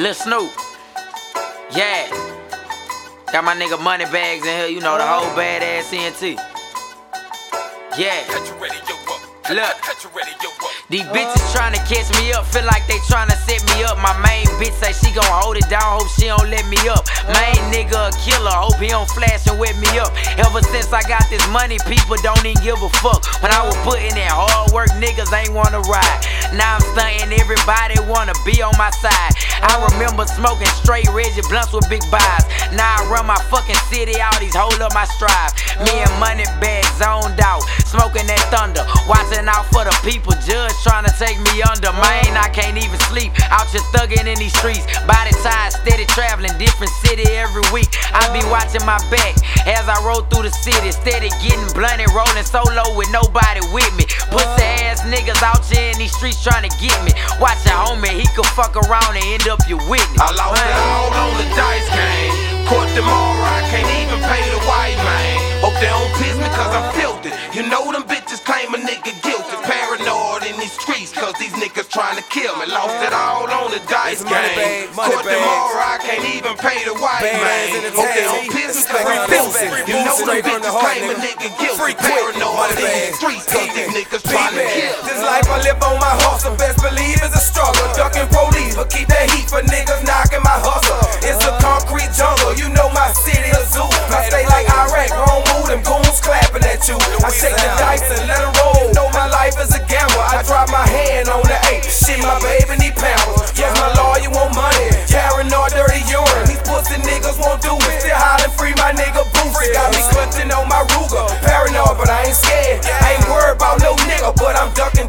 Lil Snupe. Yeah. Got my nigga money bags in here, you know, the whole badass CNT. Yeah. Look. These bitches tryna catch me up, feel like they tryna set me up. My main bitch say she gon' hold it down, hope she don't let me up. Main nigga a killer, hope he don't flash and wet me up. Ever since I got this money, people don't even give a fuck. When I was putting in hard work, niggas ain't wanna ride. Now I'm stunting, everybody wanna be on my side. I oh. remember smoking straight Reggie blunts with big buys. Now I run my fucking city all these hold up my strive. Me and oh. money bag zoned out, smoking that thunder, watching out for the people. Judge trying to take me under. Man, I can't even sleep. Out just thugging in these streets. Body tied, steady traveling, different city every week. I be oh. watching my back as I roll through the city. Steady getting blunt and rolling solo with nobody with me. Pussy niggas out here in these streets trying to get me. Watch a homie, he could fuck around and end up your witness. I lost it all on the dice game. Caught tomorrow, I can't even pay the white man. Hope they don't piss me cause I'm filthy. You know them bitches claim a nigga guilty. Paranoid in these streets cause these niggas trying to kill me. Lost it all on the dice It's money game. money Caught bags. tomorrow, I can't even pay the white Badass man. in the Hope they don't piss me cause I'm filthy. You know them Straight from the bitches claim a nigga. nigga guilty. Paranoid in these bag. streets cause these niggas trying to kill me. I on my hustle, best believe it's a struggle. Ducking police, but keep that heat for niggas knocking my hustle. It's a concrete jungle, you know my city a zoo. I stay like Iraq, wrong mood, them goons clapping at you. I shake the dice and let 'em roll. Know my life is a gamble. I drop my hand on the eight. Shit, my baby need pounds. Yes, my lawyer want money. Paranoid, dirty urine. These pussy niggas won't do it. Still hollering free my nigga Boosie. Got me clutching on my Ruger. Paranoid, but I ain't scared. I ain't worried about no nigga, but I'm ducking,